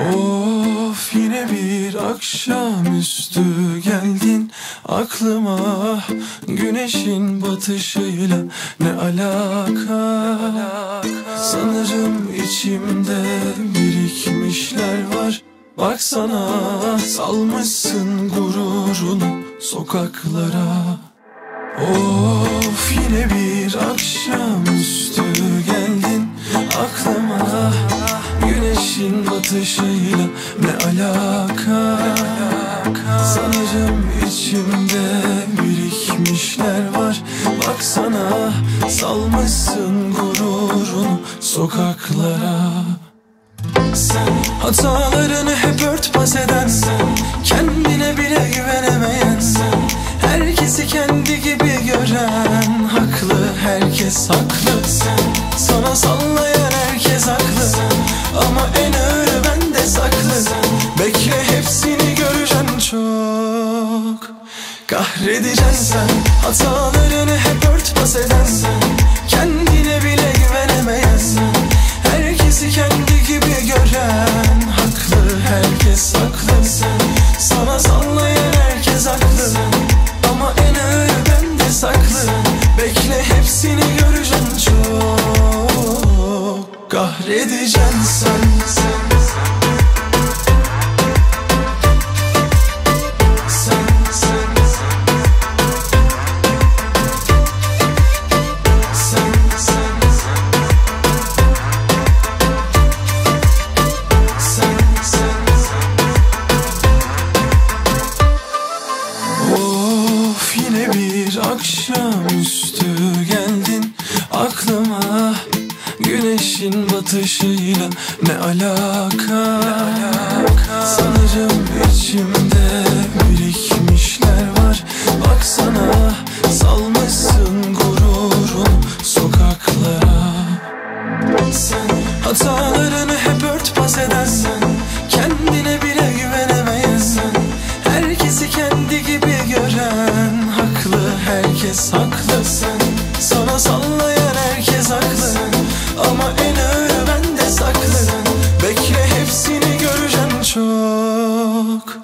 Of yine bir akşamüstü geldin aklıma. Güneşin batışıyla ne alaka? Sanırım içimde birikmişler var. Baksana salmışsın gururunu sokaklara. Of yine bir akşamüstü geldin aklıma Güneşin batışıyla ne alaka? Sanırım içimde birikmişler var. Baksana salmışsın gururunu sokaklara. Sen hatalarını hep örtbas eden sen Kendine bile güvenemeyen sen Herkesi kendi gibi gören Haklı herkes haklı. Sen Sana sallayan Ama en ağırı bende saklı Bekle hepsini göreceksin çok. Kahredeceksin sen. Hatalarını hep örtbas eden sen Kendine bile güvenemeyen Herkesi kendi bir akşamüstü geldin aklıma. Güneşin batışıyla ne alaka? Sanırım içimde birikmişler var. Baksana salmışsın gururun sokaklara. Sen hatalarını hep örtbas edersen herkes haklı. Sen Sana sallayan herkes haklı. Ama en ağır bende saklı Bekle hepsini göreceksin çok.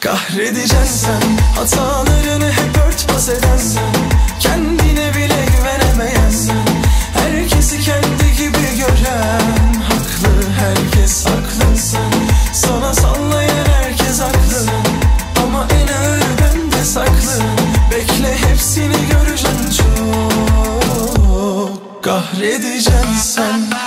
Kahredeceksin sen. Hatalarını hep örtbas edersen Kahredeceksin. sen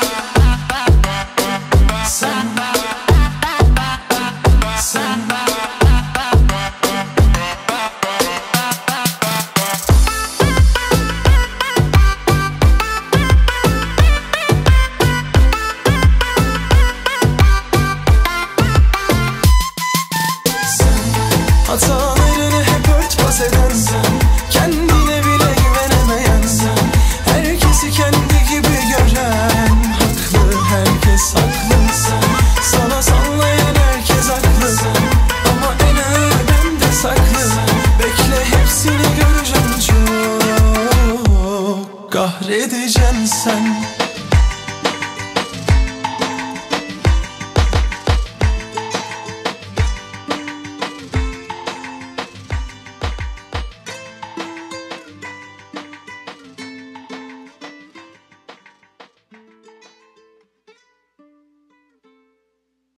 kahredeceksin sen.